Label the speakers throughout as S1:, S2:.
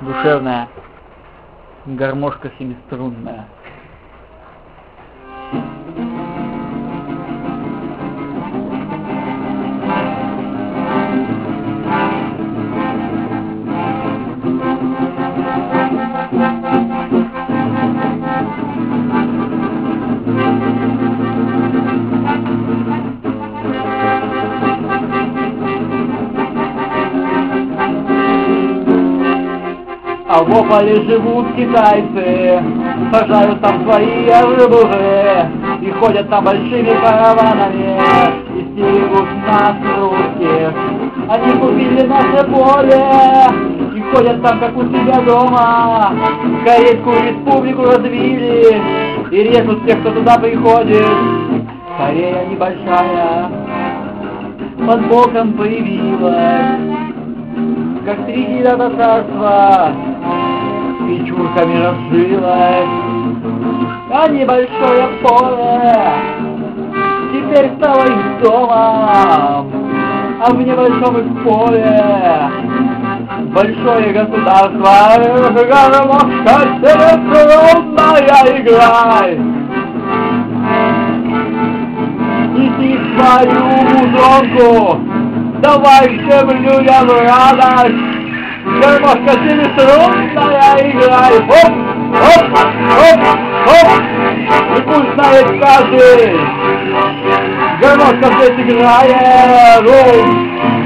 S1: душевная гармошка семиструнная. В Ополе живут китайцы, сажают там свои рыбы и ходят там большими караванами и стерегут нас русских. Они купили наше поле и ходят там, как у себя дома. Корейскую республику развили и режут тех, кто туда приходит. Корея небольшая, под боком появилась, как три девятого царства, печурками разжилась, а небольшое поле. Теперь стало их домом, а в небольшом их поле. Большое государство, гармошка телефонная играй. Неси свою музонку, давай всем людям радость, Quero mostrar se ele trouxe aí, aí, hop, hop, hop, hop. E puxar ele quase. Quero mostrar se ele aí, é.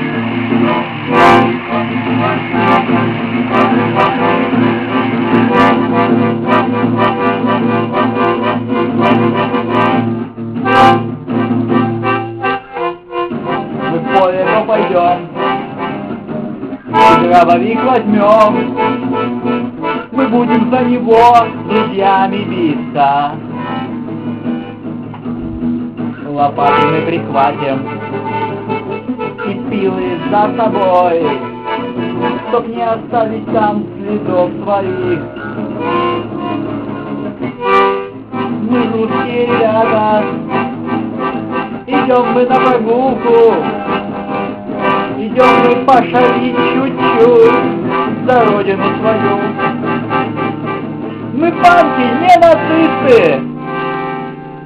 S1: Дробовик возьмем, мы будем за него друзьями биться. Лопаты мы прихватим и пилы за собой, чтоб не оставить там следов своих. Мы русские ребята, идем мы на прогулку, идем мы пошалить чуть-чуть за родину свою. Мы панки, не нацисты,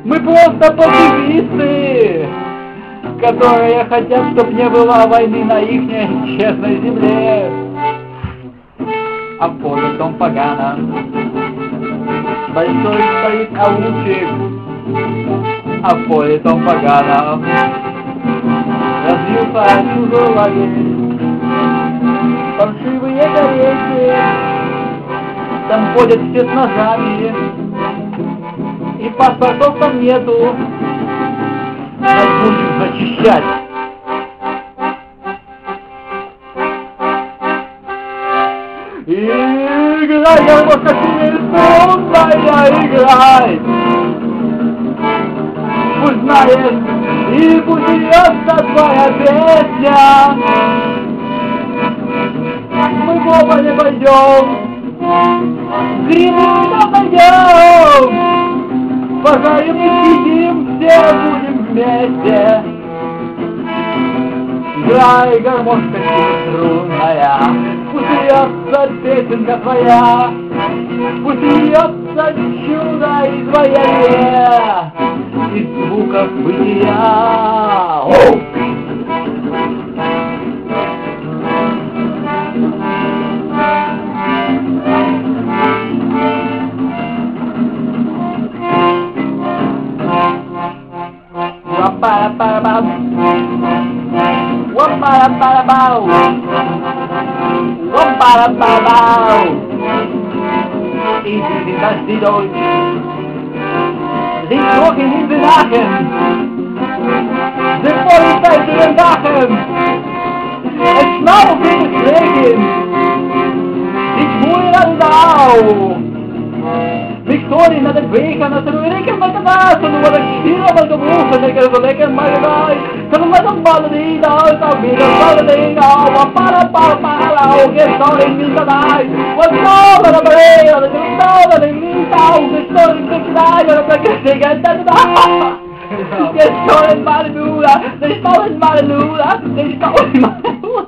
S1: мы просто пацифисты, которые хотят, чтоб не было войны на ихней честной земле. А в поле том погано, большой стоит аулчик, а в поле том погано, развился чужой лагерь. Фальшивые корейцы, там ходят все с ножами, и паспортов там нету. Нас будем зачищать. Играй, гармошка телефонная, играй! Пусть знает и пусть твоя песня. Мы в оба не пойдем, Гринвича пойдем, Пожарим и съедим, все будем вместе. Играй, гармошка струнная, Пусть льется песенка твоя, Пусть льется чудо изваяние Из звуков бытия. Оу! Wap-ba-da-ba-da-bow. Wap-ba-da-ba-da-bow. Wap-ba-da-ba-da-bow. dit zorgen in de dagen. De politiek in dagen. Het snel op dit regen. kalbaikan at rumirikan magkabas, at lumalagkira magkabus, at nagkalbalikan magkabay, sa lumatang baladi daw, sa bilang baladi daw, ang para para get gusto rin the night. I get nabari, at gusto na nimintaw, gusto rin kakinay, at nagkasigan na na, gusto rin malalula, gusto rin malalula, gusto rin malalula,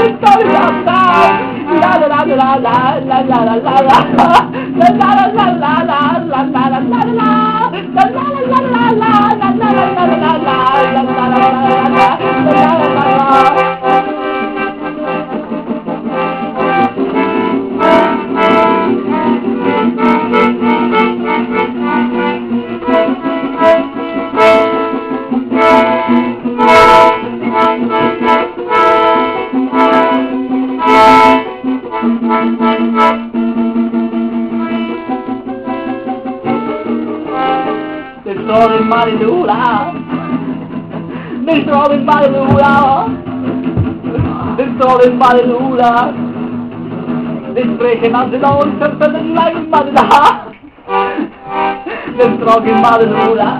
S1: gusto rin malalula, la la la la la la la la la la la la la la la all this money do now. They throw all this money do now. They throw all this money do now. They spray him out the door and send him like mother do now. They throw him out the door now.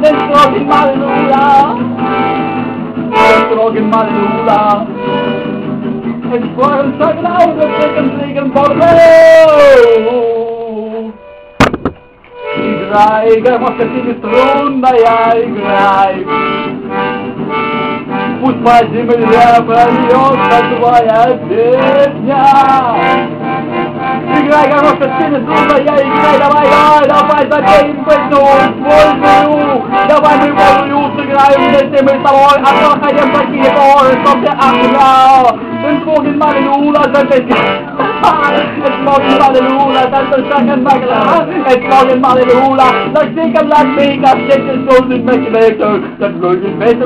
S1: They throw him out the door now. They the door now. And for him, out, they're taking, taking for the ronde, ja, ik draai. Пусть по земле прольется твоя песня. Играй, хорошая сильно трудно, я играй, давай, давай, давай, забей песню, свою. Давай мы волю сыграем вместе мы с тобой, а то хотим такие горы, чтоб ты охранял. Een volgend Malenula zijn met Het volgend Malenula dat is het. en bakkela. Het volgend Malenula dat ik hem laat mee. Dat zit het zon met je. Dat is het met